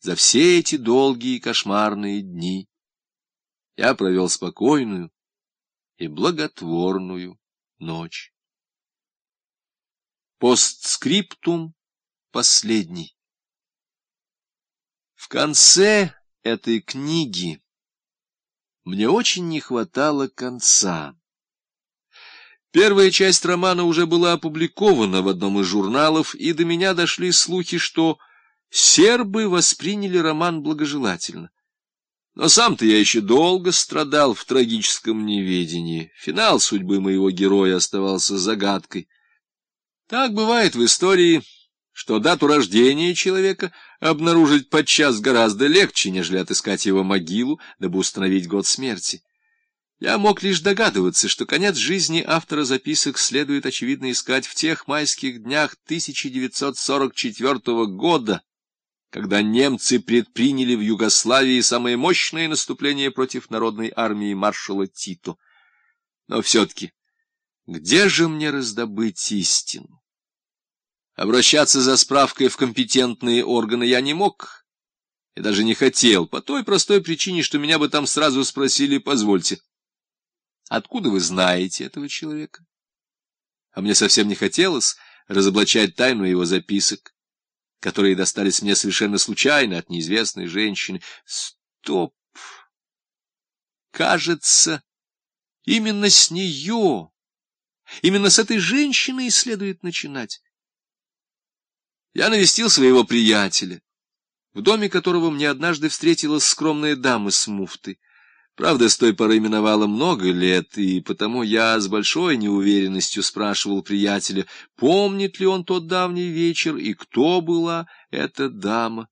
за все эти долгие кошмарные дни я провел спокойную и благотворную ночь. Постскриптум последний. В конце этой книги мне очень не хватало конца. Первая часть романа уже была опубликована в одном из журналов, и до меня дошли слухи, что сербы восприняли роман благожелательно. Но сам-то я еще долго страдал в трагическом неведении. Финал судьбы моего героя оставался загадкой. Так бывает в истории, что дату рождения человека обнаружить подчас гораздо легче, нежели отыскать его могилу, дабы установить год смерти. Я мог лишь догадываться, что конец жизни автора записок следует, очевидно, искать в тех майских днях 1944 года, когда немцы предприняли в Югославии самое мощное наступление против народной армии маршала Тито. Но все-таки, где же мне раздобыть истину? Обращаться за справкой в компетентные органы я не мог и даже не хотел, по той простой причине, что меня бы там сразу спросили «позвольте». Откуда вы знаете этого человека? А мне совсем не хотелось разоблачать тайну его записок, которые достались мне совершенно случайно от неизвестной женщины. Стоп! Кажется, именно с нее, именно с этой женщины и следует начинать. Я навестил своего приятеля, в доме которого мне однажды встретилась скромная дама с муфтой. Правда, с той поры миновало много лет, и потому я с большой неуверенностью спрашивал приятеля, помнит ли он тот давний вечер и кто была эта дама.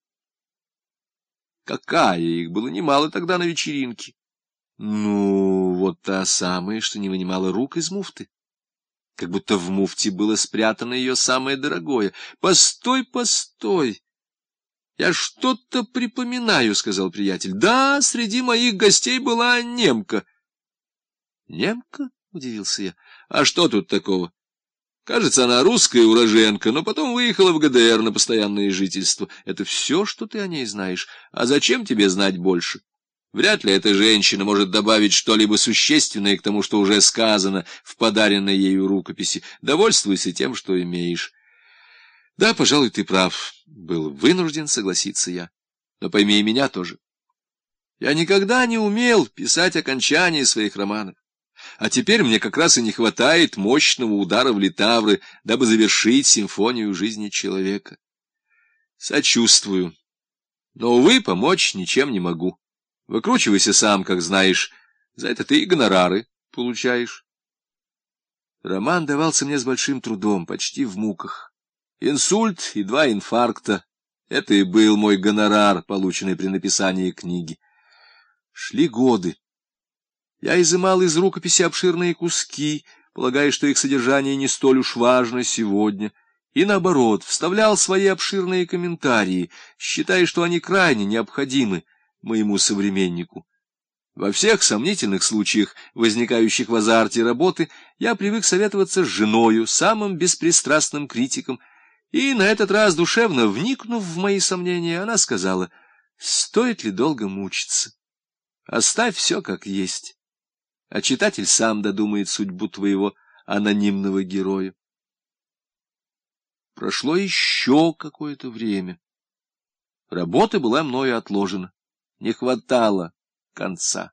Какая их было немало тогда на вечеринке. Ну, вот та самая, что не вынимала рук из муфты. Как будто в муфте было спрятано ее самое дорогое. Постой, постой! «Я что-то припоминаю», — сказал приятель. «Да, среди моих гостей была немка». «Немка?» — удивился я. «А что тут такого?» «Кажется, она русская уроженка, но потом выехала в ГДР на постоянное жительство. Это все, что ты о ней знаешь. А зачем тебе знать больше?» Вряд ли эта женщина может добавить что-либо существенное к тому, что уже сказано в подаренной ею рукописи. Довольствуйся тем, что имеешь. Да, пожалуй, ты прав. Был вынужден согласиться я. Но пойми и меня тоже. Я никогда не умел писать окончания своих романов. А теперь мне как раз и не хватает мощного удара в литавры, дабы завершить симфонию жизни человека. Сочувствую. Но, увы, помочь ничем не могу. Выкручивайся сам, как знаешь. За это ты и гонорары получаешь. Роман давался мне с большим трудом, почти в муках. Инсульт и два инфаркта — это и был мой гонорар, полученный при написании книги. Шли годы. Я изымал из рукописи обширные куски, полагая, что их содержание не столь уж важно сегодня, и, наоборот, вставлял свои обширные комментарии, считая, что они крайне необходимы моему современнику. Во всех сомнительных случаях, возникающих в азарте работы, я привык советоваться с женою, самым беспристрастным критиком — и на этот раз, душевно вникнув в мои сомнения, она сказала, стоит ли долго мучиться? Оставь все как есть, а читатель сам додумает судьбу твоего анонимного героя. Прошло еще какое-то время. Работа была мною отложена, не хватало конца.